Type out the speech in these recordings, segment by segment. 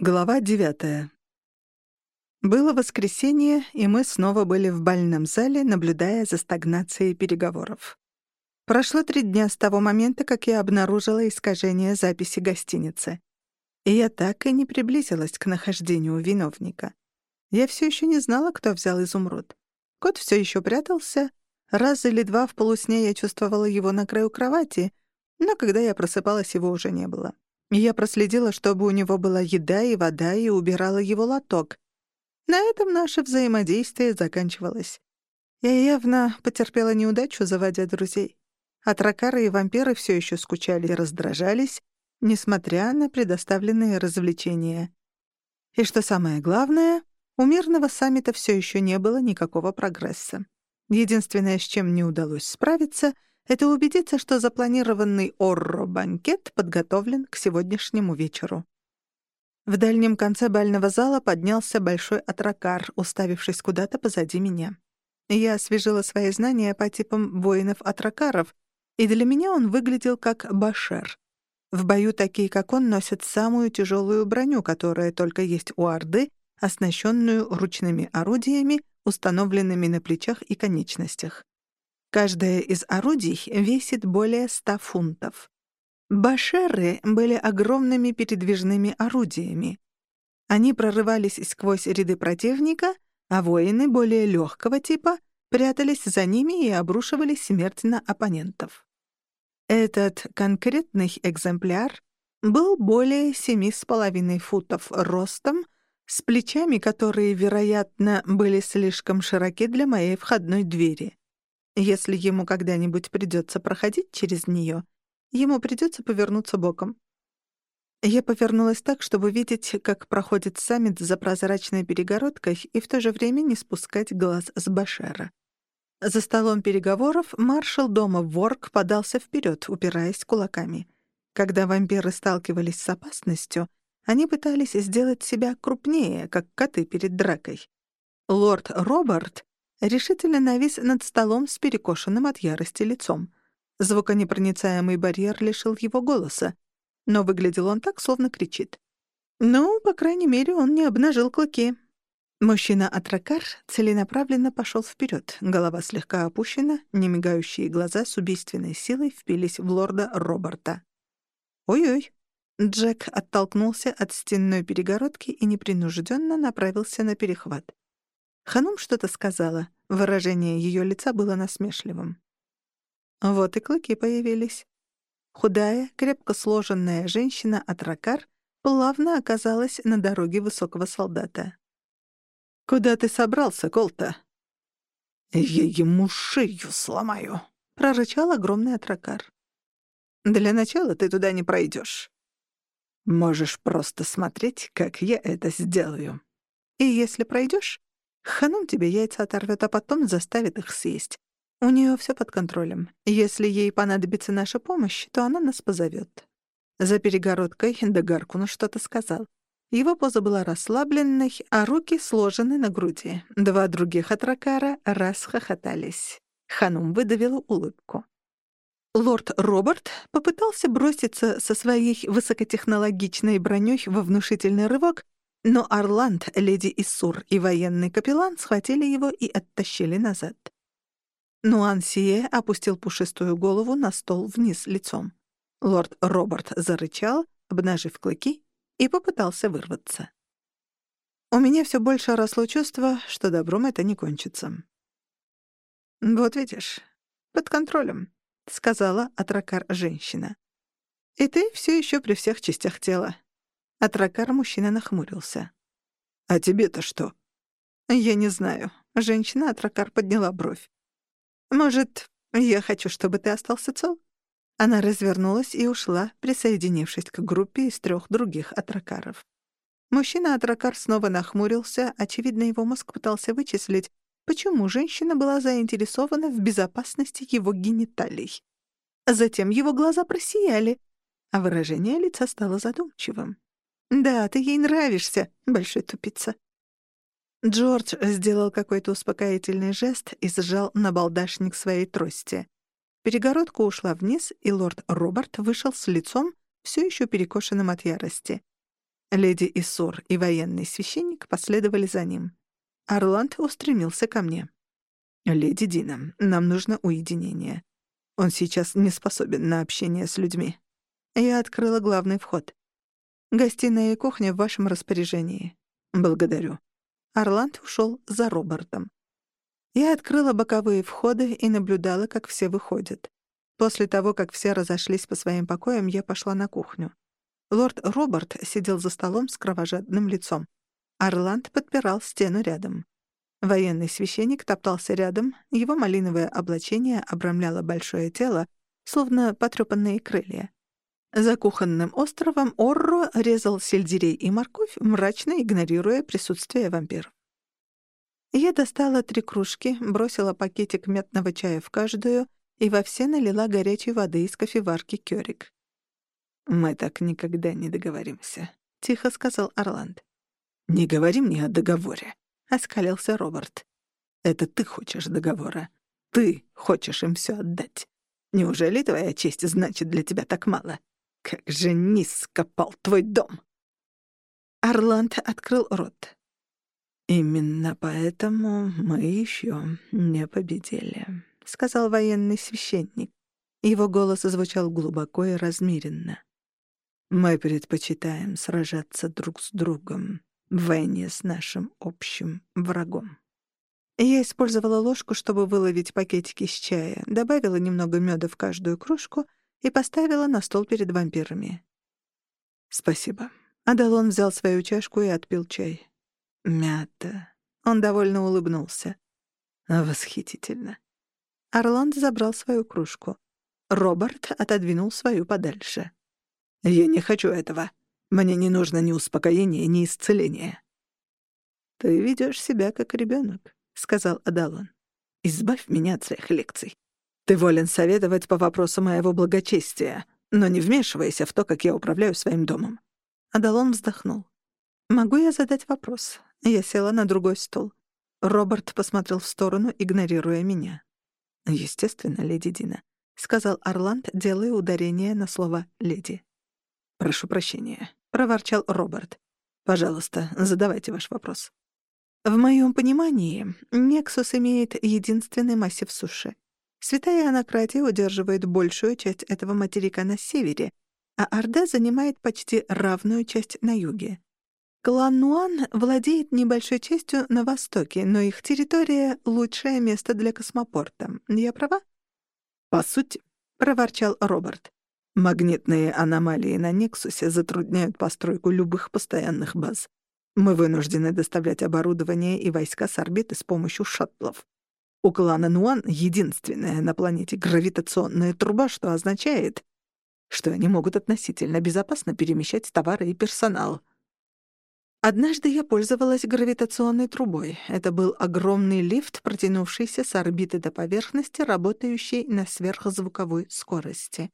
Глава девятая. Было воскресенье, и мы снова были в бальном зале, наблюдая за стагнацией переговоров. Прошло три дня с того момента, как я обнаружила искажение записи гостиницы. И я так и не приблизилась к нахождению виновника. Я все еще не знала, кто взял изумруд. Кот все еще прятался. Раз или два в полусне я чувствовала его на краю кровати, но когда я просыпалась, его уже не было. Я проследила, чтобы у него была еда и вода, и убирала его лоток. На этом наше взаимодействие заканчивалось. Я явно потерпела неудачу, заводя друзей. Атракары и вампиры все еще скучали и раздражались, несмотря на предоставленные развлечения. И что самое главное, у мирного саммита все еще не было никакого прогресса. Единственное, с чем не удалось справиться — это убедиться, что запланированный Орро-банкет подготовлен к сегодняшнему вечеру. В дальнем конце бального зала поднялся большой атракар, уставившись куда-то позади меня. Я освежила свои знания по типам воинов-атракаров, и для меня он выглядел как башер. В бою такие, как он, носят самую тяжелую броню, которая только есть у Орды, оснащенную ручными орудиями, установленными на плечах и конечностях. Каждое из орудий весит более ста фунтов. Башеры были огромными передвижными орудиями. Они прорывались сквозь ряды противника, а воины более легкого типа прятались за ними и обрушивали смерть на оппонентов. Этот конкретный экземпляр был более семи с половиной футов ростом, с плечами, которые, вероятно, были слишком широки для моей входной двери. Если ему когда-нибудь придется проходить через нее, ему придется повернуться боком. Я повернулась так, чтобы видеть, как проходит саммит за прозрачной перегородкой и в то же время не спускать глаз с Башера. За столом переговоров маршал дома Ворк подался вперед, упираясь кулаками. Когда вампиры сталкивались с опасностью, они пытались сделать себя крупнее, как коты перед дракой. Лорд Роберт решительно навис над столом с перекошенным от ярости лицом. Звуконепроницаемый барьер лишил его голоса, но выглядел он так, словно кричит. Ну, по крайней мере, он не обнажил клыки. Мужчина-атракар целенаправленно пошел вперед, голова слегка опущена, немигающие глаза с убийственной силой впились в лорда Роберта. «Ой-ой!» Джек оттолкнулся от стенной перегородки и непринужденно направился на перехват. Ханум что-то сказала. Выражение ее лица было насмешливым. Вот и клыки появились. Худая, крепко сложенная женщина от Ракар плавно оказалась на дороге высокого солдата. «Куда ты собрался, Колта?» «Я ему шею сломаю», — прорычал огромный атракар. «Для начала ты туда не пройдешь. Можешь просто смотреть, как я это сделаю. И если пройдешь, Ханум тебе яйца оторвет, а потом заставит их съесть. У нее все под контролем. Если ей понадобится наша помощь, то она нас позовет. За перегородкой Дагаркуна что-то сказал. Его поза была расслабленной, а руки сложены на груди. Два других атракара расхохотались. Ханум выдавила улыбку. Лорд Роберт попытался броситься со своей высокотехнологичной броней во внушительный рывок, но Орланд, леди Иссур и военный капеллан схватили его и оттащили назад. Нуансие опустил пушистую голову на стол вниз лицом. Лорд Роберт зарычал, обнажив клыки, и попытался вырваться. У меня все больше росло чувство, что добром это не кончится. «Вот видишь, под контролем», — сказала Атракар женщина. «И ты все еще при всех частях тела. Атракар мужчина нахмурился. «А тебе-то что?» «Я не знаю». Женщина Атракар подняла бровь. «Может, я хочу, чтобы ты остался цел?» Она развернулась и ушла, присоединившись к группе из трех других Атракаров. Мужчина-атракар снова нахмурился, очевидно, его мозг пытался вычислить, почему женщина была заинтересована в безопасности его гениталий. Затем его глаза просияли, а выражение лица стало задумчивым. «Да, ты ей нравишься, большой тупица». Джордж сделал какой-то успокоительный жест и сжал набалдашник своей трости. Перегородка ушла вниз, и лорд Роберт вышел с лицом, все еще перекошенным от ярости. Леди Исур и военный священник последовали за ним. Орланд устремился ко мне. «Леди Дина, нам нужно уединение. Он сейчас не способен на общение с людьми». Я открыла главный вход. «Гостиная и кухня в вашем распоряжении». «Благодарю». Орланд ушел за Робертом. Я открыла боковые входы и наблюдала, как все выходят. После того, как все разошлись по своим покоям, я пошла на кухню. Лорд Роберт сидел за столом с кровожадным лицом. Орланд подпирал стену рядом. Военный священник топтался рядом, его малиновое облачение обрамляло большое тело, словно потрёпанные крылья. За кухонным островом Орро резал сельдерей и морковь, мрачно игнорируя присутствие вампиров. Я достала три кружки, бросила пакетик мятного чая в каждую и во все налила горячей воды из кофеварки Кёрик. «Мы так никогда не договоримся», — тихо сказал Орланд. «Не говори мне о договоре», — оскалился Роберт. «Это ты хочешь договора. Ты хочешь им всё отдать. Неужели твоя честь значит для тебя так мало? Как же низко пал твой дом!» Орланд открыл рот. «Именно поэтому мы еще не победили», — сказал военный священник. Его голос звучал глубоко и размеренно. «Мы предпочитаем сражаться друг с другом в войне с нашим общим врагом». Я использовала ложку, чтобы выловить пакетики с чая, добавила немного меда в каждую кружку и поставила на стол перед вампирами. «Спасибо». Адалон взял свою чашку и отпил чай. Мята. Он довольно улыбнулся. Восхитительно. Орланд забрал свою кружку. Роберт отодвинул свою подальше. «Я не хочу этого. Мне не нужно ни успокоения, ни исцеления». «Ты ведешь себя как ребенок, сказал Адалон. «Избавь меня от своих лекций. Ты волен советовать по вопросу моего благочестия, но не вмешивайся в то, как я управляю своим домом». Адалон вздохнул. «Могу я задать вопрос? Я села на другой стул. Роберт посмотрел в сторону, игнорируя меня. «Естественно, леди Дина», — сказал Орланд, делая ударение на слово «леди». «Прошу прощения», — проворчал Роберт. «Пожалуйста, задавайте ваш вопрос». В моем понимании, Нексус имеет единственный массив суши. Святая Анакратия удерживает большую часть этого материка на севере, а Орда занимает почти равную часть на юге. Клан Нуан владеет небольшой частью на востоке, но их территория — лучшее место для космопорта. Я права? «По сути», — проворчал Роберт, — «магнитные аномалии на Нексусе затрудняют постройку любых постоянных баз. Мы вынуждены доставлять оборудование и войска с орбиты с помощью шаттлов. У клана Нуан единственная на планете гравитационная труба, что означает, что они могут относительно безопасно перемещать товары и персонал». Однажды я пользовалась гравитационной трубой. Это был огромный лифт, протянувшийся с орбиты до поверхности, работающий на сверхзвуковой скорости.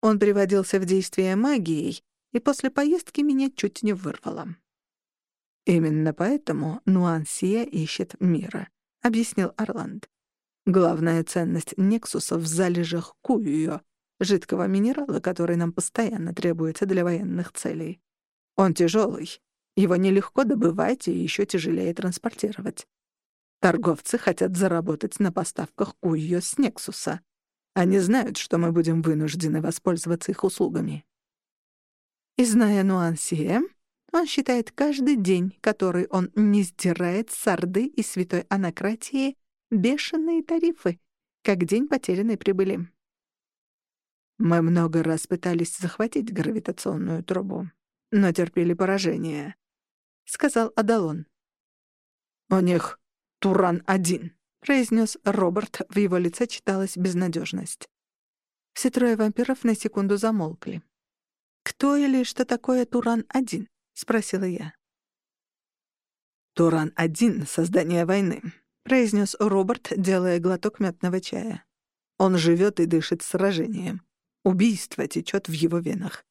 Он приводился в действие магией, и после поездки меня чуть не вырвало. «Именно поэтому Нуансия ищет мира», — объяснил Орланд. «Главная ценность Нексуса в залежах Куюё, жидкого минерала, который нам постоянно требуется для военных целей. Он тяжелый, его нелегко добывать и еще тяжелее транспортировать. Торговцы хотят заработать на поставках куйо с Нексуса. Они знают, что мы будем вынуждены воспользоваться их услугами. И зная Нуансие, он считает каждый день, который он не сдирает с Орды и Святой Анакратии, бешеные тарифы, как день потерянной прибыли. Мы много раз пытались захватить гравитационную трубу, но терпели поражение сказал Адалон. «У них Туран-1», — произнес Роберт, в его лице читалась безнадежность. Все трое вампиров на секунду замолкли. «Кто или что такое Туран-1?» — спросила я. «Туран-1 — создание войны», — произнес Роберт, делая глоток мятного чая. «Он живет и дышит сражением. Убийство течет в его венах.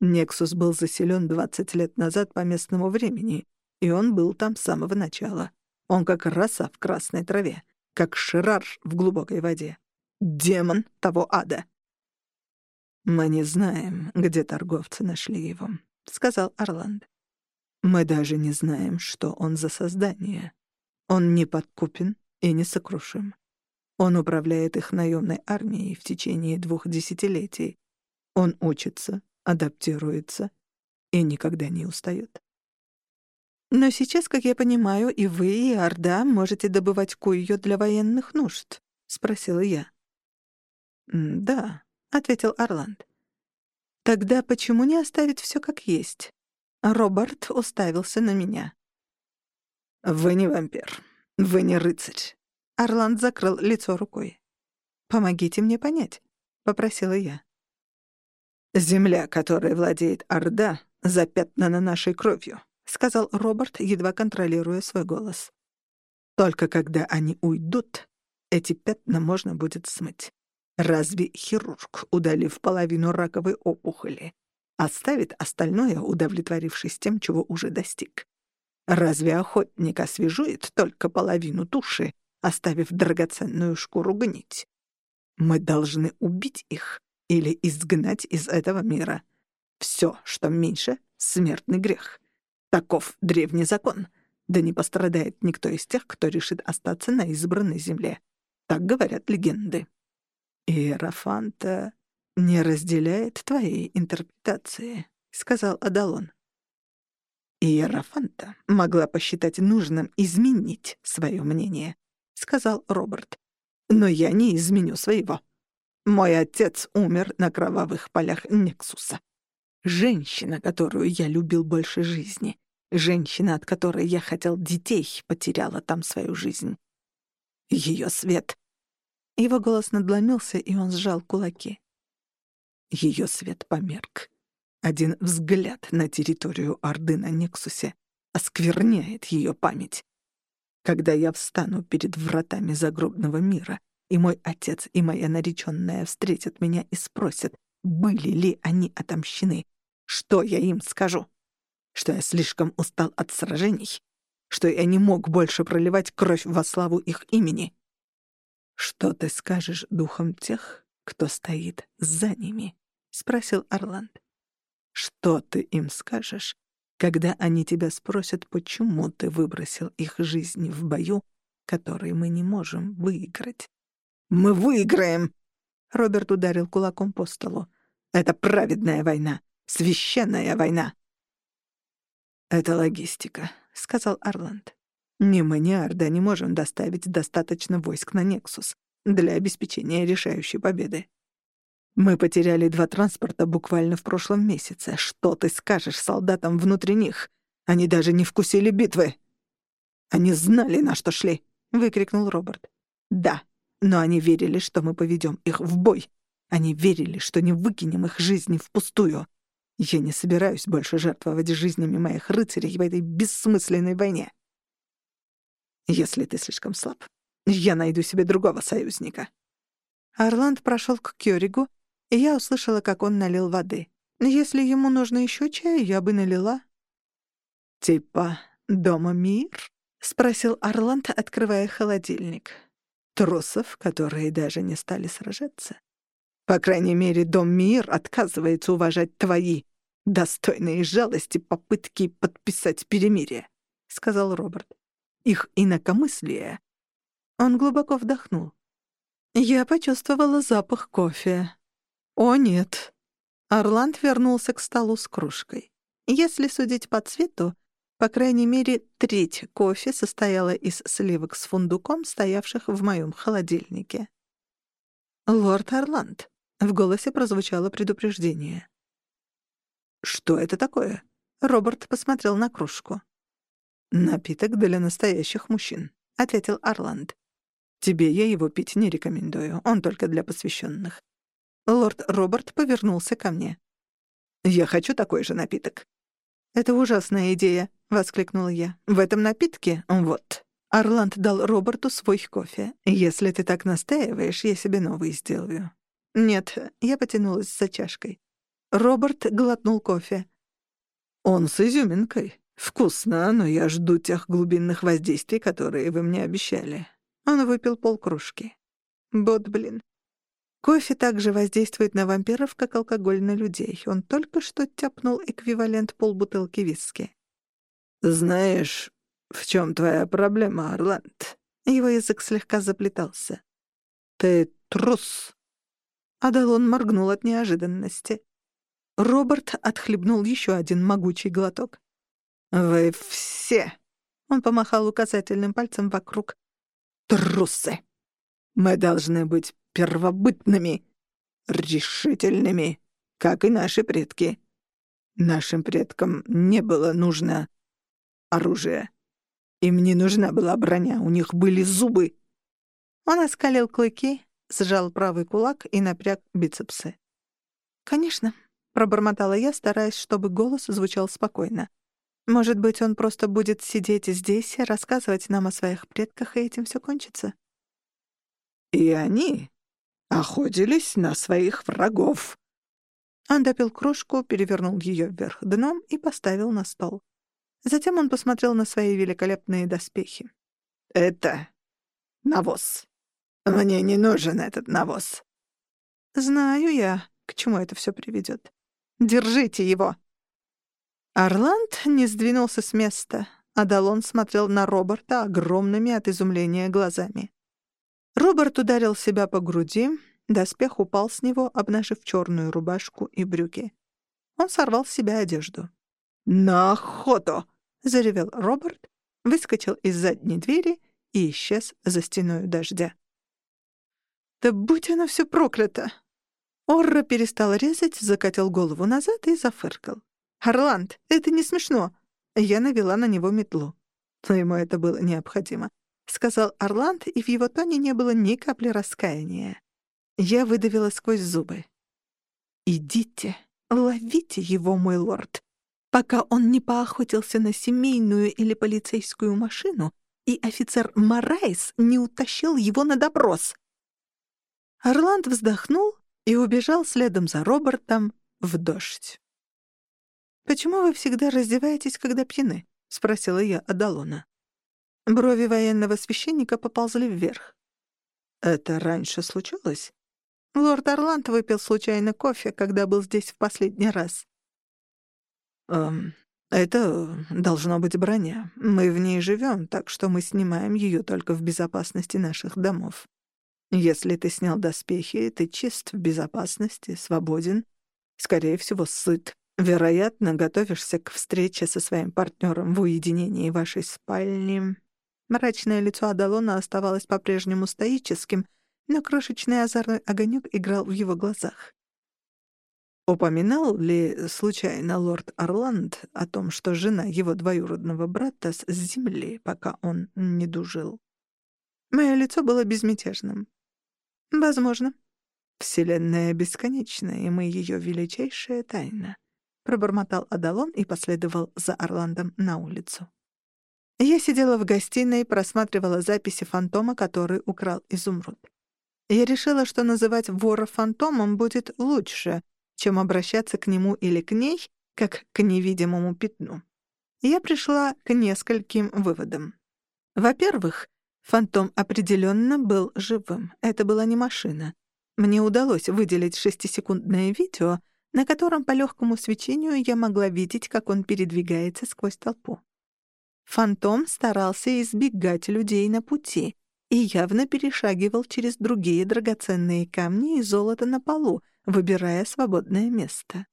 Нексус был заселен 20 лет назад по местному времени, и он был там с самого начала. Он как роса в красной траве, как ширар в глубокой воде. Демон того ада. «Мы не знаем, где торговцы нашли его», — сказал Орланд. Мы даже не знаем, что он за создание. Он не подкупен и не сокрушим. Он управляет их наемной армией в течение двух десятилетий. Он учится, адаптируется и никогда не устает. Но сейчас, как я понимаю, и вы, и Орда можете добывать кую для военных нужд, — спросила я. «Да», — ответил Орланд. «Тогда почему не оставить все как есть?» Роберт уставился на меня. «Вы не вампир. Вы не рыцарь». Орланд закрыл лицо рукой. «Помогите мне понять», — попросила я. «Земля, которой владеет Орда, запятнана нашей кровью», — сказал Роберт, едва контролируя свой голос. «Только когда они уйдут, эти пятна можно будет смыть. Разве хирург, удалив половину раковой опухоли, оставит остальное, удовлетворившись тем, чего уже достиг? Разве охотник освежует только половину туши, оставив драгоценную шкуру гнить? Мы должны убить их или изгнать из этого мира. Все, что меньше — смертный грех. Таков древний закон. Да не пострадает никто из тех, кто решит остаться на избранной земле. Так говорят легенды. «Иерофанта не разделяет твоей интерпретации», — сказал Адалон. «Иерофанта могла посчитать нужным изменить свое мнение», — сказал Роберт. «Но я не изменю своего. Мой отец умер на кровавых полях Нексуса. Женщина, которую я любил больше жизни, женщина, от которой я хотел детей, потеряла там свою жизнь. Ее свет его голос надломился, и он сжал кулаки. Ее свет померк. Один взгляд на территорию Орды на Нексусе оскверняет ее память. Когда я встану перед вратами загробного мира, и мой отец и моя нареченная встретят меня и спросят, были ли они отомщены, что я им скажу? Что я слишком устал от сражений? Что я не мог больше проливать кровь во славу их имени? «Что ты скажешь духам тех, кто стоит за ними?» — спросил Орланд. «Что ты им скажешь, когда они тебя спросят, почему ты выбросил их жизни в бою, который мы не можем выиграть?» «Мы выиграем!» — Роберт ударил кулаком по столу. «Это праведная война, священная война!» «Это логистика», — сказал Орланд. Ни мы, ни Арда не можем доставить достаточно войск на Нексус для обеспечения решающей победы. Мы потеряли два транспорта буквально в прошлом месяце. Что ты скажешь солдатам внутри них? Они даже не вкусили битвы. Они знали, на что шли, выкрикнул Роберт. Да, но они верили, что мы поведем их в бой. Они верили, что не выкинем их жизни впустую. Я не собираюсь больше жертвовать жизнями моих рыцарей в этой бессмысленной войне. Если ты слишком слаб, я найду себе другого союзника». Орланд прошел к Кёригу, и я услышала, как он налил воды. Если ему нужно еще чая, я бы налила. «Типа дома мир?» — спросил Орланд, открывая холодильник. «Трусов, которые даже не стали сражаться. По крайней мере, дом мир отказывается уважать твои достойные жалости попытки подписать перемирие», — сказал Роберт их инакомыслие. Он глубоко вдохнул. Я почувствовала запах кофе. О, нет. Орланд вернулся к столу с кружкой. Если судить по цвету, по крайней мере, треть кофе состояла из сливок с фундуком, стоявших в моем холодильнике. «Лорд Орланд», — в голосе прозвучало предупреждение. «Что это такое?» Роберт посмотрел на кружку. «Напиток для настоящих мужчин», — ответил Орланд. «Тебе я его пить не рекомендую, он только для посвященных». Лорд Роберт повернулся ко мне. «Я хочу такой же напиток». «Это ужасная идея», — воскликнула я. «В этом напитке? Вот». Орланд дал Роберту свой кофе. «Если ты так настаиваешь, я себе новый сделаю». «Нет», — я потянулась за чашкой. Роберт глотнул кофе. «Он с изюминкой», «Вкусно, но я жду тех глубинных воздействий, которые вы мне обещали». Он выпил полкружки. «Бот, блин. Кофе также воздействует на вампиров, как алкоголь на людей. Он только что тяпнул эквивалент полбутылки виски. «Знаешь, в чем твоя проблема, Орланд?» Его язык слегка заплетался. «Ты трус!» Адалон моргнул от неожиданности. Роберт отхлебнул еще один могучий глоток. «Вы все!» — он помахал указательным пальцем вокруг. «Трусы! Мы должны быть первобытными, решительными, как и наши предки. Нашим предкам не было нужно оружие. Им не нужна была броня, у них были зубы. Он оскалил клыки, сжал правый кулак и напряг бицепсы. «Конечно», — пробормотала я, стараясь, чтобы голос звучал спокойно. «Может быть, он просто будет сидеть здесь, рассказывать нам о своих предках, и этим все кончится?» «И они охотились на своих врагов», он допил кружку, перевернул ее вверх дном и поставил на стол. Затем он посмотрел на свои великолепные доспехи. «Это навоз. Мне не нужен этот навоз». «Знаю я, к чему это все приведет. Держите его!» Орланд не сдвинулся с места, а Далон смотрел на Роберта огромными от изумления глазами. Роберт ударил себя по груди, Доспех упал с него, обнажив черную рубашку и брюки. Он сорвал с себя одежду. «На охоту!» — заревел Роберт, выскочил из задней двери и исчез за стеной дождя. «Да будь оно все проклято!» Орра перестал резать, закатил голову назад и зафыркал. «Орланд, это не смешно!» Я навела на него метлу. Но ему это было необходимо. Сказал Орланд, и в его тоне не было ни капли раскаяния. Я выдавила сквозь зубы. «Идите, ловите его, мой лорд, пока он не поохотился на семейную или полицейскую машину, и офицер Морайс не утащил его на допрос». Орланд вздохнул и убежал следом за Робертом в дождь. «Почему вы всегда раздеваетесь, когда пьяны?» — спросила я Адалона. Брови военного священника поползли вверх. «Это раньше случалось?» Лорд Орланд выпил случайно кофе, когда был здесь в последний раз. «Эм, это должно быть броня. Мы в ней живем, так что мы снимаем ее только в безопасности наших домов. Если ты снял доспехи, ты чист в безопасности, свободен, скорее всего, сыт. Вероятно, готовишься к встрече со своим партнером в уединении вашей спальни». Мрачное лицо Адалона оставалось по-прежнему стоическим — но крошечный озорной огонек играл в его глазах. Упоминал ли случайно лорд Орланд о том, что жена его двоюродного брата с земли, пока он не дужил? Мое лицо было безмятежным. Возможно. Вселенная бесконечна, и мы ее величайшая тайна. Пробормотал Адалон и последовал за Орландом на улицу. Я сидела в гостиной и просматривала записи фантома, который украл изумруд. Я решила, что называть вора фантомом будет лучше, чем обращаться к нему или к ней, как к невидимому пятну. Я пришла к нескольким выводам. Во-первых, фантом определенно был живым. Это была не машина. Мне удалось выделить шестисекундное видео, на котором по легкому свечению я могла видеть, как он передвигается сквозь толпу. Фантом старался избегать людей на пути, и явно перешагивал через другие драгоценные камни и золото на полу, выбирая свободное место.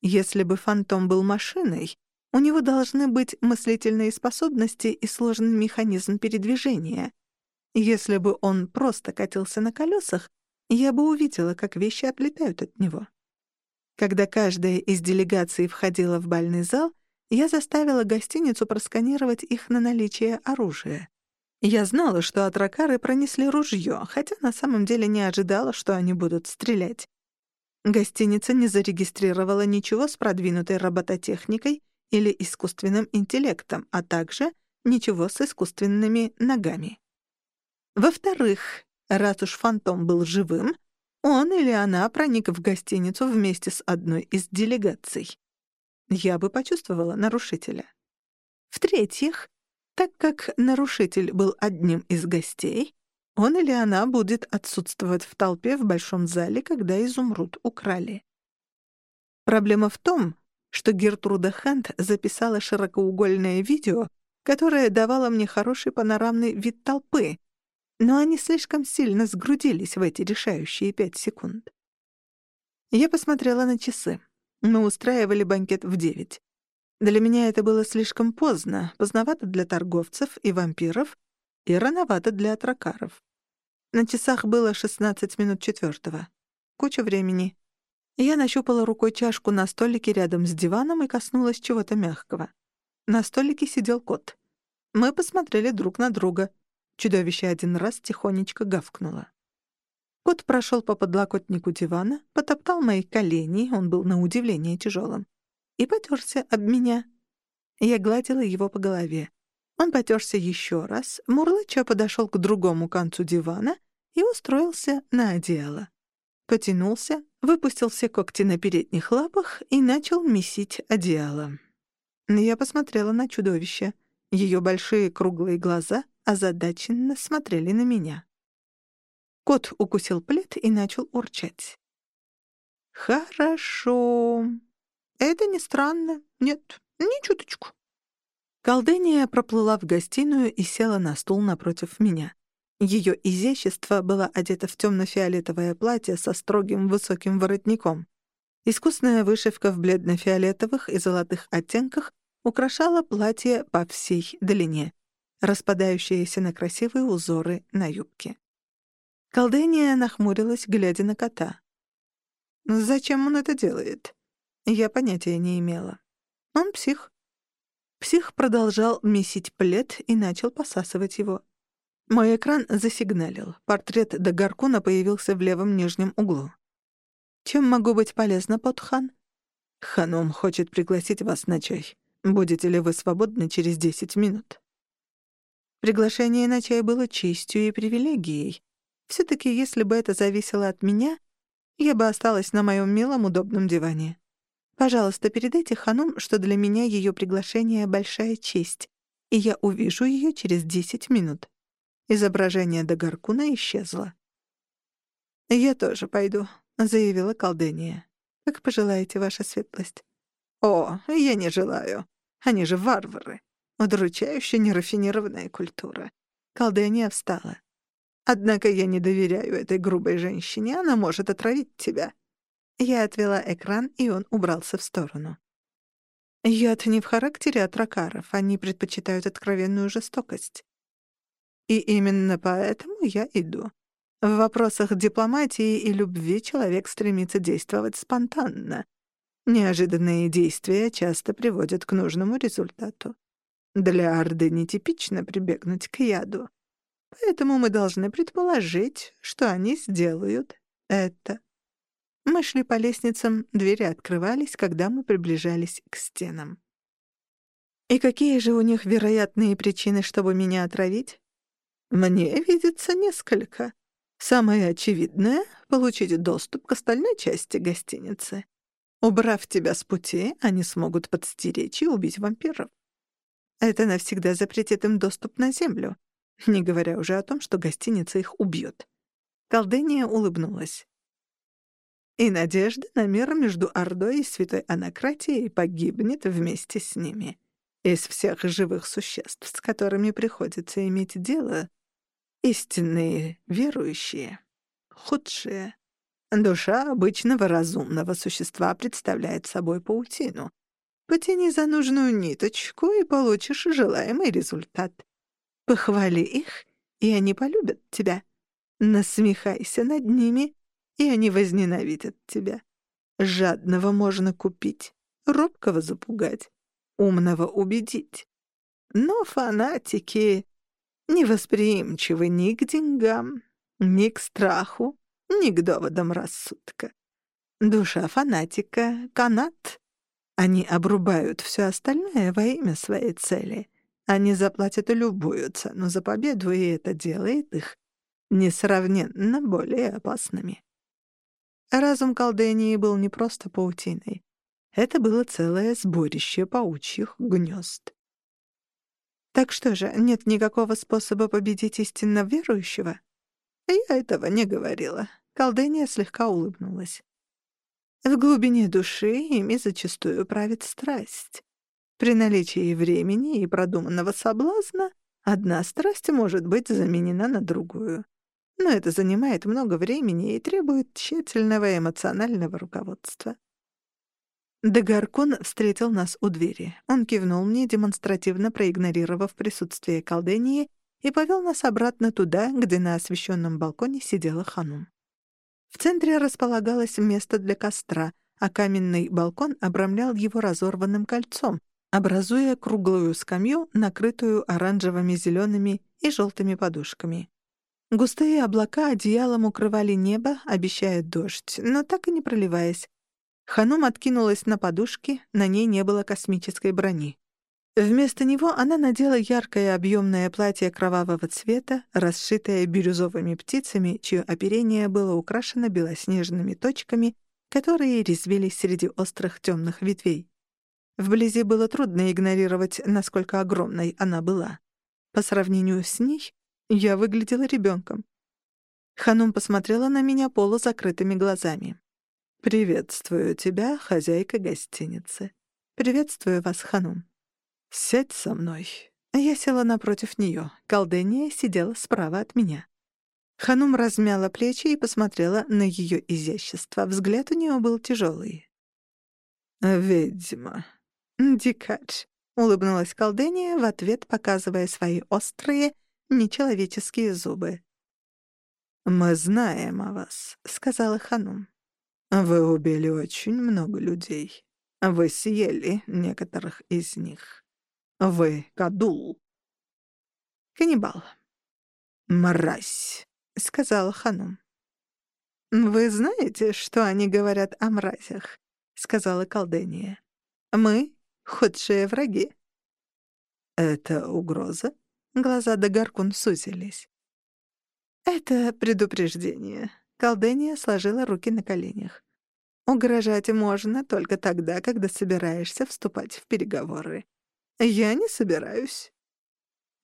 Если бы фантом был машиной, у него должны быть мыслительные способности и сложный механизм передвижения. Если бы он просто катился на колесах, я бы увидела, как вещи отлетают от него. Когда каждая из делегаций входила в бальный зал, я заставила гостиницу просканировать их на наличие оружия. Я знала, что атракары пронесли ружье, хотя на самом деле не ожидала, что они будут стрелять. Гостиница не зарегистрировала ничего с продвинутой робототехникой или искусственным интеллектом, а также ничего с искусственными ногами. Во-вторых, раз уж фантом был живым, он или она проник в гостиницу вместе с одной из делегаций. Я бы почувствовала нарушителя. В-третьих, так как нарушитель был одним из гостей, он или она будет отсутствовать в толпе в большом зале, когда изумруд украли. Проблема в том, что Гертруда Хант записала широкоугольное видео, которое давало мне хороший панорамный вид толпы, но они слишком сильно сгрудились в эти решающие пять секунд. Я посмотрела на часы. Мы устраивали банкет в девять. Для меня это было слишком поздно, поздновато для торговцев и вампиров и рановато для атракаров. На часах было 16 минут четвертого. Куча времени. Я нащупала рукой чашку на столике рядом с диваном и коснулась чего-то мягкого. На столике сидел кот. Мы посмотрели друг на друга. Чудовище один раз тихонечко гавкнуло. Кот прошел по подлокотнику дивана, потоптал мои колени, он был на удивление тяжелым, и потерся об меня. Я гладила его по голове. Он потерся еще раз, мурлыча подошел к другому концу дивана и устроился на одеяло. Потянулся, выпустил все когти на передних лапах и начал месить одеяло. Я посмотрела на чудовище. Ее большие круглые глаза озадаченно смотрели на меня. Кот укусил плед и начал урчать. «Хорошо. Это не странно. Нет, ни чуточку». Колдения проплыла в гостиную и села на стул напротив меня. Ее изящество было одето в темно-фиолетовое платье со строгим высоким воротником. Искусная вышивка в бледно-фиолетовых и золотых оттенках украшала платье по всей длине, распадающиеся на красивые узоры на юбке. Колдения нахмурилась, глядя на кота. «Зачем он это делает?» Я понятия не имела. Он псих. Псих продолжал месить плед и начал посасывать его. Мой экран засигналил. Портрет Дагаркуна появился в левом нижнем углу. «Чем могу быть полезна, Потхан?» «Ханум хочет пригласить вас на чай. Будете ли вы свободны через десять минут?» Приглашение на чай было честью и привилегией, все-таки, если бы это зависело от меня, я бы осталась на моем милом удобном диване. Пожалуйста, передайте Ханум, что для меня ее приглашение — большая честь, и я увижу ее через десять минут. Изображение Дагаркуна исчезло. «Я тоже пойду», — заявила колдения. «Как пожелаете, ваша светлость». «О, я не желаю. Они же варвары. Удручающе нерафинированная культура». Колдения встала. Однако я не доверяю этой грубой женщине, она может отравить тебя». Я отвела экран, и он убрался в сторону. Яд не в характере атракаров, они предпочитают откровенную жестокость. И именно поэтому я иду. В вопросах дипломатии и любви человек стремится действовать спонтанно. Неожиданные действия часто приводят к нужному результату. Для Орды нетипично прибегнуть к яду. Поэтому мы должны предположить, что они сделают это. Мы шли по лестницам, двери открывались, когда мы приближались к стенам. И какие же у них вероятные причины, чтобы меня отравить? Мне видится несколько. Самое очевидное — получить доступ к остальной части гостиницы. Убрав тебя с пути, они смогут подстеречь и убить вампиров. Это навсегда запретит им доступ на Землю не говоря уже о том, что гостиница их убьет. Колдыния улыбнулась. И надежда на мир между Ордой и Святой Анакратией погибнет вместе с ними. Из всех живых существ, с которыми приходится иметь дело, истинные верующие, худшие. Душа обычного разумного существа представляет собой паутину. Потяни за нужную ниточку и получишь желаемый результат. Похвали их, и они полюбят тебя. Насмехайся над ними, и они возненавидят тебя. Жадного можно купить, робкого запугать, умного убедить. Но фанатики невосприимчивы ни к деньгам, ни к страху, ни к доводам рассудка. Душа фанатика — канат. Они обрубают все остальное во имя своей цели. Они заплатят любую цену за победу, и это делает их несравненно более опасными. Разум колдении был не просто паутиной. Это было целое сборище паучьих гнезд. Так что же, нет никакого способа победить истинно верующего? Я этого не говорила. Колдения слегка улыбнулась. В глубине души ими зачастую правит страсть. При наличии времени и продуманного соблазна одна страсть может быть заменена на другую. Но это занимает много времени и требует тщательного эмоционального руководства. Дегаркон встретил нас у двери. Он кивнул мне, демонстративно проигнорировав присутствие колдении, и повел нас обратно туда, где на освещенном балконе сидела Ханум. В центре располагалось место для костра, а каменный балкон обрамлял его разорванным кольцом, образуя круглую скамью, накрытую оранжевыми, зелеными и желтыми подушками. Густые облака одеялом укрывали небо, обещая дождь, но так и не проливаясь. Ханум откинулась на подушки, на ней не было космической брони. Вместо него она надела яркое объемное платье кровавого цвета, расшитое бирюзовыми птицами, чье оперение было украшено белоснежными точками, которые резвились среди острых темных ветвей. Вблизи было трудно игнорировать, насколько огромной она была. По сравнению с ней я выглядела ребенком. Ханум посмотрела на меня полузакрытыми глазами. «Приветствую тебя, хозяйка гостиницы. Приветствую вас, Ханум». «Сядь со мной». Я села напротив неё. Колдения сидела справа от меня. Ханум размяла плечи и посмотрела на её изящество. Взгляд у неё был тяжёлый. «Ведьма». «Дикарь», — улыбнулась колдения в ответ, показывая свои острые, нечеловеческие зубы. «Мы знаем о вас», — сказала Ханум. «Вы убили очень много людей. Вы съели некоторых из них. Вы Кадул. Каннибал. Мразь, сказала Ханум. Вы знаете, что они говорят о мразях? сказала колдения. Мы — худшие враги. Это угроза? Глаза Дагаркун сузились. Это предупреждение. Колдения сложила руки на коленях. Угрожать можно только тогда, когда собираешься вступать в переговоры. «Я не собираюсь».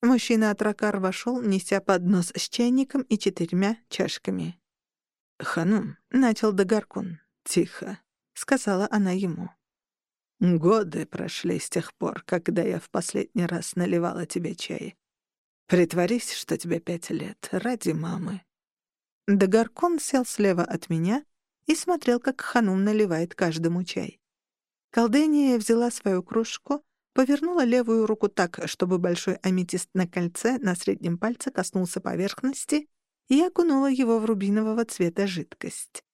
Мужчина-атракар вошел, неся поднос с чайником и четырьмя чашками. «Ханум», — начал Дагаркун. «Тихо», — сказала она ему. «Годы прошли с тех пор, когда я в последний раз наливала тебе чай. Притворись, что тебе пять лет, ради мамы». Дагаркун сел слева от меня и смотрел, как Ханум наливает каждому чай. Колдения взяла свою кружку, Повернула левую руку так, чтобы большой аметист на кольце на среднем пальце коснулся поверхности и окунула его в рубинового цвета жидкость.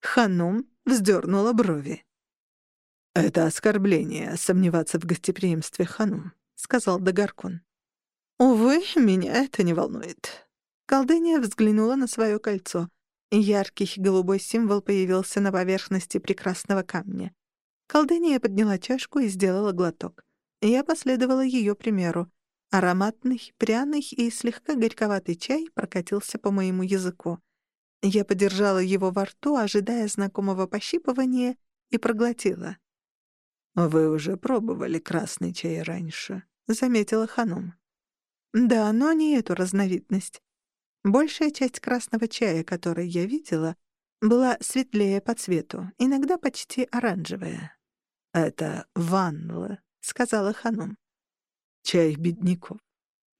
Ханум вздернула брови. «Это оскорбление — сомневаться в гостеприимстве Ханум», — сказал Дагаркун. «Увы, меня это не волнует». Колдыня взглянула на свое кольцо. Яркий голубой символ появился на поверхности прекрасного камня. Колдыня подняла чашку и сделала глоток. Я последовала ее примеру. Ароматный, пряный и слегка горьковатый чай прокатился по моему языку. Я подержала его во рту, ожидая знакомого пощипывания, и проглотила. «Вы уже пробовали красный чай раньше», — заметила Ханум. «Да, но не эту разновидность. Большая часть красного чая, который я видела, была светлее по цвету, иногда почти оранжевая. Это ванла, — сказала Ханум. «Чай бедняков.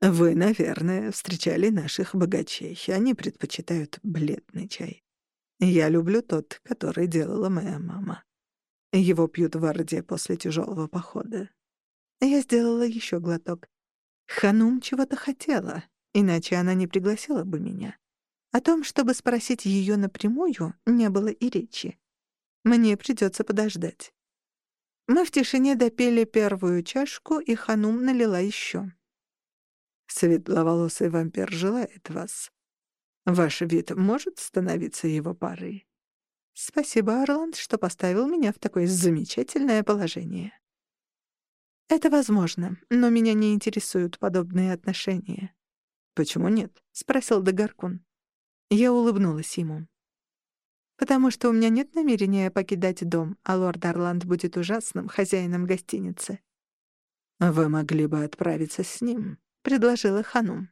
Вы, наверное, встречали наших богачей. Они предпочитают бледный чай. Я люблю тот, который делала моя мама. Его пьют в Орде после тяжелого похода. Я сделала еще глоток. Ханум чего-то хотела, иначе она не пригласила бы меня. О том, чтобы спросить ее напрямую, не было и речи. Мне придется подождать. Мы в тишине допили первую чашку, и Ханум налила еще. Светловолосый вампир желает вас. Ваш вид может становиться его парой? Спасибо, Орланд, что поставил меня в такое замечательное положение. Это возможно, но меня не интересуют подобные отношения. Почему нет? спросил Дагаркун. Я улыбнулась ему потому что у меня нет намерения покидать дом, а лорд Орланд будет ужасным хозяином гостиницы. «Вы могли бы отправиться с ним», — предложила Ханум.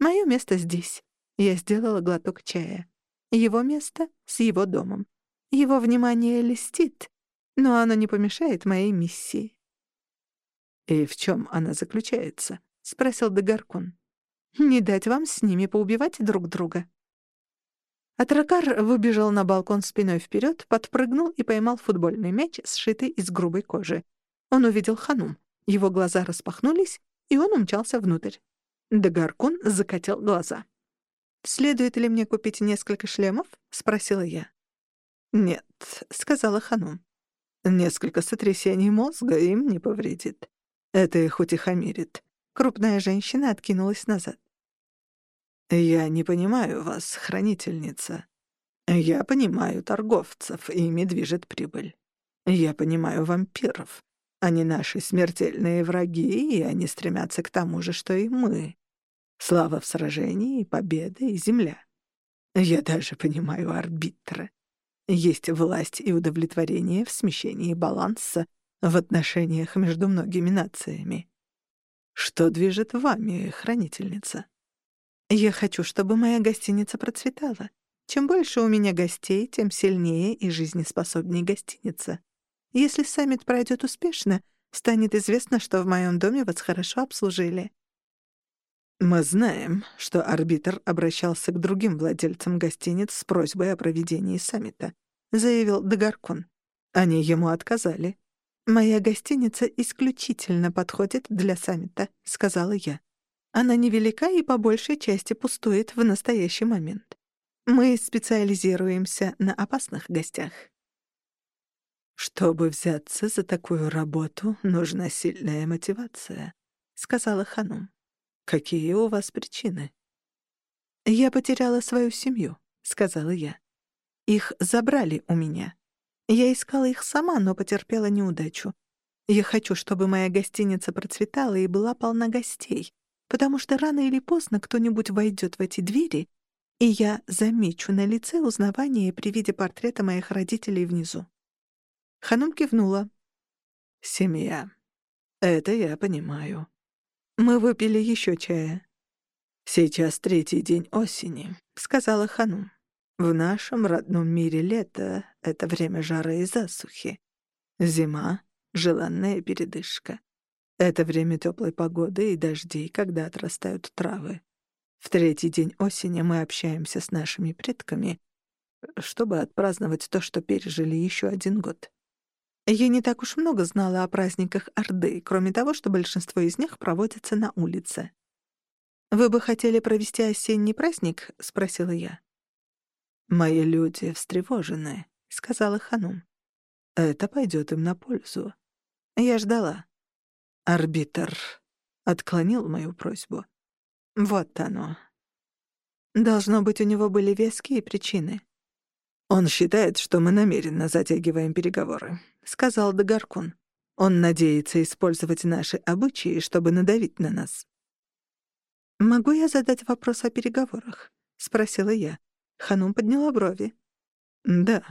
«Моё место здесь». Я сделала глоток чая. Его место с его домом. Его внимание льстит, но оно не помешает моей миссии. «И в чем она заключается?» — спросил Дегаркун. «Не дать вам с ними поубивать друг друга». Атракар выбежал на балкон спиной вперед, подпрыгнул и поймал футбольный мяч, сшитый из грубой кожи. Он увидел Ханум. Его глаза распахнулись, и он умчался внутрь. Дагаркун закатил глаза. «Следует ли мне купить несколько шлемов?» — спросила я. «Нет», — сказала Ханум. «Несколько сотрясений мозга им не повредит. Это их утихомирит». Крупная женщина откинулась назад. «Я не понимаю вас, хранительница. Я понимаю торговцев, ими движет прибыль. Я понимаю вампиров. Они наши смертельные враги, и они стремятся к тому же, что и мы. Слава в сражении, победа и земля. Я даже понимаю арбитра. Есть власть и удовлетворение в смещении баланса в отношениях между многими нациями. Что движет вами, хранительница?» Я хочу, чтобы моя гостиница процветала. Чем больше у меня гостей, тем сильнее и жизнеспособнее гостиница. Если саммит пройдет успешно, станет известно, что в моем доме вас хорошо обслужили. Мы знаем, что арбитр обращался к другим владельцам гостиниц с просьбой о проведении саммита, заявил Дагаркун. Они ему отказали. «Моя гостиница исключительно подходит для саммита», — сказала я. Она невелика и по большей части пустует в настоящий момент. Мы специализируемся на опасных гостях. «Чтобы взяться за такую работу, нужна сильная мотивация», — сказала Ханум. «Какие у вас причины?» «Я потеряла свою семью», — сказала я. «Их забрали у меня. Я искала их сама, но потерпела неудачу. Я хочу, чтобы моя гостиница процветала и была полна гостей потому что рано или поздно кто-нибудь войдет в эти двери, и я замечу на лице узнавание при виде портрета моих родителей внизу. Ханум кивнула. «Семья. Это я понимаю». Мы выпили еще чая. «Сейчас третий день осени», — сказала Ханум. «В нашем родном мире лето — это время жара и засухи. Зима — желанная передышка. Это время теплой погоды и дождей, когда отрастают травы. В третий день осени мы общаемся с нашими предками, чтобы отпраздновать то, что пережили еще один год. Я не так уж много знала о праздниках Орды, кроме того, что большинство из них проводятся на улице. «Вы бы хотели провести осенний праздник?» — спросила я. «Мои люди встревожены», — сказала Ханум. «Это пойдет им на пользу». Я ждала. Арбитр отклонил мою просьбу. Вот оно. Должно быть, у него были веские причины. «Он считает, что мы намеренно затягиваем переговоры», — сказал Дагаркун. «Он надеется использовать наши обычаи, чтобы надавить на нас». «Могу я задать вопрос о переговорах?» — спросила я. Ханум подняла брови. «Да.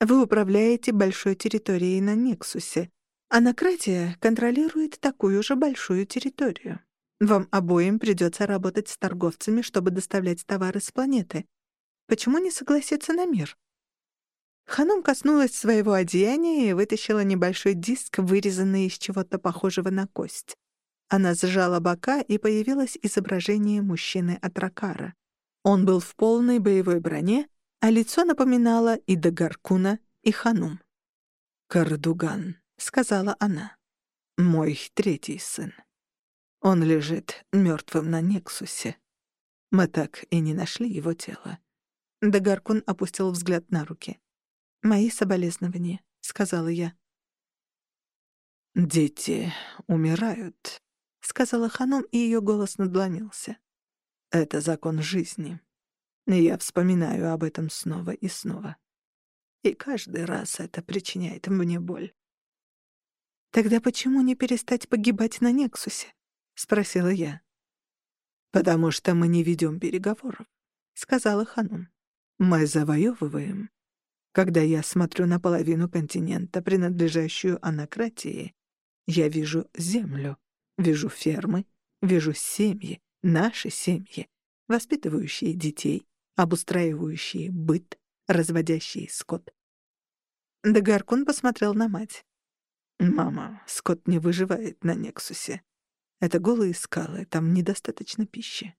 Вы управляете большой территорией на Нексусе. Анакратия контролирует такую же большую территорию. Вам обоим придется работать с торговцами, чтобы доставлять товары с планеты. Почему не согласиться на мир? Ханум коснулась своего одеяния и вытащила небольшой диск, вырезанный из чего-то похожего на кость. Она сжала бока, и появилось изображение мужчины Атракара. Он был в полной боевой броне, а лицо напоминало и Дагаркуна, и Ханум. «Кардуган», сказала она. «Мой третий сын. Он лежит мертвым на Нексусе. Мы так и не нашли его тело». Дагаркун опустил взгляд на руки. «Мои соболезнования», — сказала я. «Дети умирают», — сказала Ханум, и ее голос надломился. «Это закон жизни. Я вспоминаю об этом снова и снова. И каждый раз это причиняет мне боль. «Тогда почему не перестать погибать на Нексусе?» — спросила я. «Потому что мы не ведем переговоров», — сказала Ханум. «Мы завоевываем. Когда я смотрю на половину континента, принадлежащую анакратии, я вижу землю, вижу фермы, вижу семьи, наши семьи, воспитывающие детей, обустраивающие быт, разводящие скот. Дагаркун посмотрел на мать. «Мама, Скотт не выживает на Нексусе. Это голые скалы, там недостаточно пищи».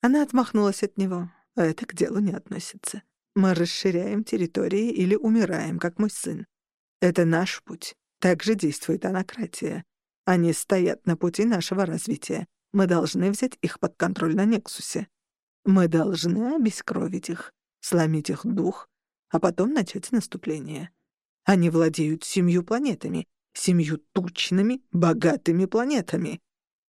Она отмахнулась от него. «Это к делу не относится. Мы расширяем территории или умираем, как мой сын. Это наш путь. Так же действует анакратия. Они стоят на пути нашего развития. Мы должны взять их под контроль на Нексусе. Мы должны обескровить их, сломить их дух, а потом начать наступление. Они владеют семью планетами, семью тучными, богатыми планетами.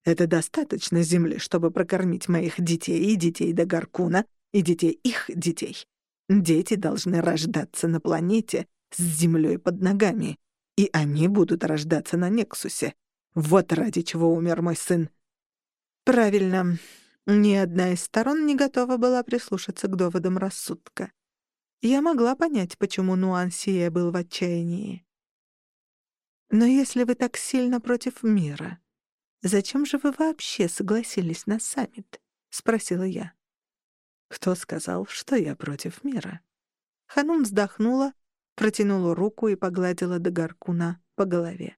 Это достаточно Земли, чтобы прокормить моих детей и детей Дагаркуна, и детей их детей. Дети должны рождаться на планете с Землей под ногами, и они будут рождаться на Нексусе. Вот ради чего умер мой сын. Правильно. Ни одна из сторон не готова была прислушаться к доводам рассудка. Я могла понять, почему Нуансия был в отчаянии. Но если вы так сильно против мира, зачем же вы вообще согласились на саммит? спросила я. Кто сказал, что я против мира? Ханум вздохнула, протянула руку и погладила Дагаркуна по голове.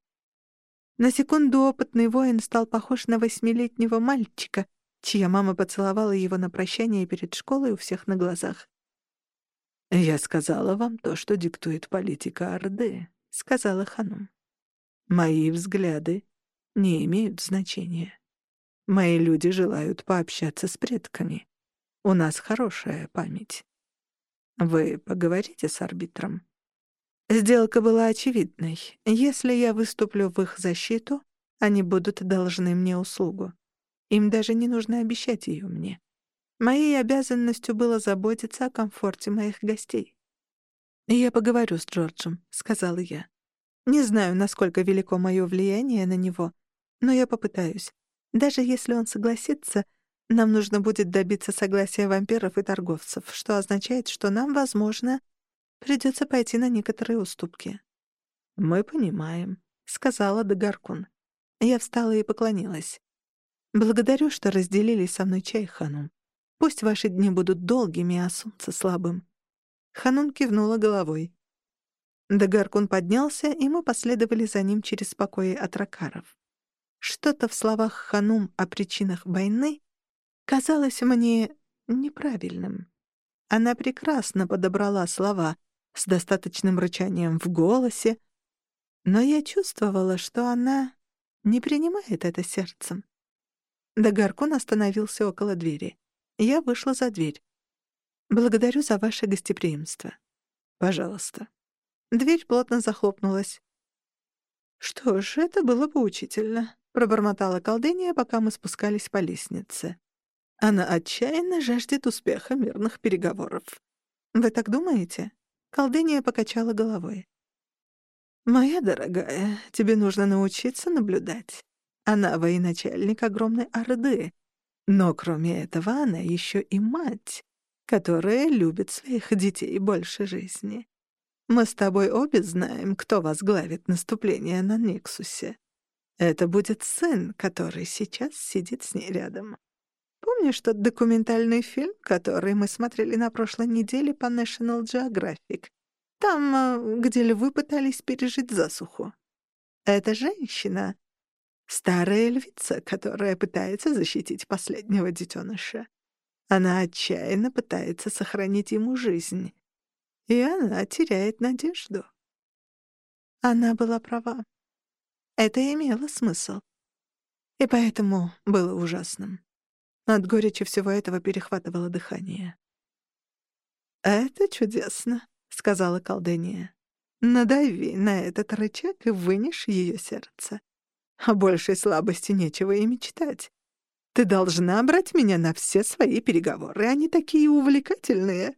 На секунду опытный воин стал похож на восьмилетнего мальчика, чья мама поцеловала его на прощание перед школой у всех на глазах. «Я сказала вам то, что диктует политика Орды», — сказала Ханум. «Мои взгляды не имеют значения. Мои люди желают пообщаться с предками. У нас хорошая память. Вы поговорите с арбитром?» Сделка была очевидной. Если я выступлю в их защиту, они будут должны мне услугу. Им даже не нужно обещать ее мне. Моей обязанностью было заботиться о комфорте моих гостей. «Я поговорю с Джорджем», — сказала я. «Не знаю, насколько велико мое влияние на него, но я попытаюсь. Даже если он согласится, нам нужно будет добиться согласия вампиров и торговцев, что означает, что нам, возможно, придется пойти на некоторые уступки». «Мы понимаем», — сказала Дагаркун. Я встала и поклонилась. «Благодарю, что разделили со мной чай, Ханум. Пусть ваши дни будут долгими, а солнце слабым». Ханун кивнула головой. Дагаркун поднялся, и мы последовали за ним через покои атракаров. Что-то в словах Ханум о причинах войны казалось мне неправильным. Она прекрасно подобрала слова с достаточным рычанием в голосе, но я чувствовала, что она не принимает это сердцем. Дагаркун остановился около двери. Я вышла за дверь. «Благодарю за ваше гостеприимство». «Пожалуйста». Дверь плотно захлопнулась. «Что ж, это было поучительно», — пробормотала колдыня, пока мы спускались по лестнице. Она отчаянно жаждет успеха мирных переговоров. «Вы так думаете?» Колдыня покачала головой. «Моя дорогая, тебе нужно научиться наблюдать. Она военачальник огромной Орды, но кроме этого она еще и мать, которая любит своих детей больше жизни. Мы с тобой обе знаем, кто возглавит наступление на Никсусе. Это будет сын, который сейчас сидит с ней рядом. Помнишь тот документальный фильм, который мы смотрели на прошлой неделе по National Geographic? Там, э, где львы пытались пережить засуху. Эта женщина Старая львица, которая пытается защитить последнего детеныша. Она отчаянно пытается сохранить ему жизнь. И она теряет надежду. Она была права. Это имело смысл. И поэтому было ужасным. От горечи всего этого перехватывало дыхание. «Это чудесно», — сказала колдыния. «Надави на этот рычаг и вынешь ее сердце. О большей слабости нечего и мечтать. Ты должна брать меня на все свои переговоры, они такие увлекательные.